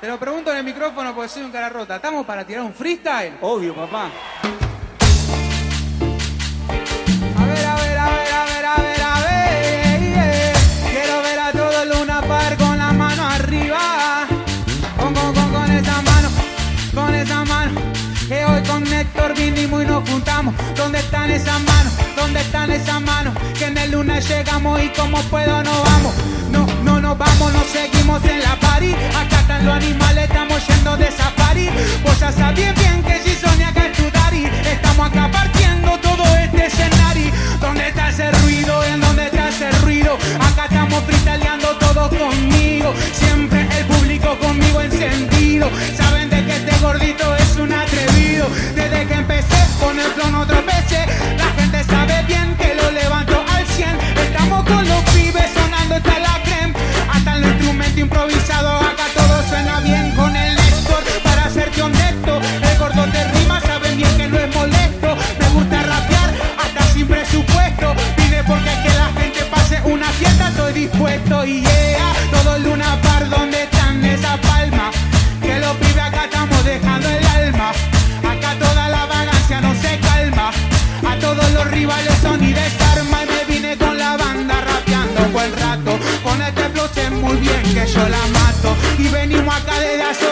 Te lo pregunto en el micrófono porque soy un cara rota. ¿Estamos para tirar un freestyle? Obvio, papá. A ver, a ver, a ver, a ver, a ver, a ver. yeah. Quiero ver a todo Luna Par con la mano arriba. Con, con, con, con esa mano, con esa mano. Que hoy con Héctor vinimos y nos juntamos. ¿Dónde están esas manos? ¿Dónde están esas manos? Que en el lunes llegamos y como puedo no vamos. No, no nos vamos, nos seguimos en la Deus. Buen rato. Con flow sé muy bien que yo la mato. Y venimos acá desde hace.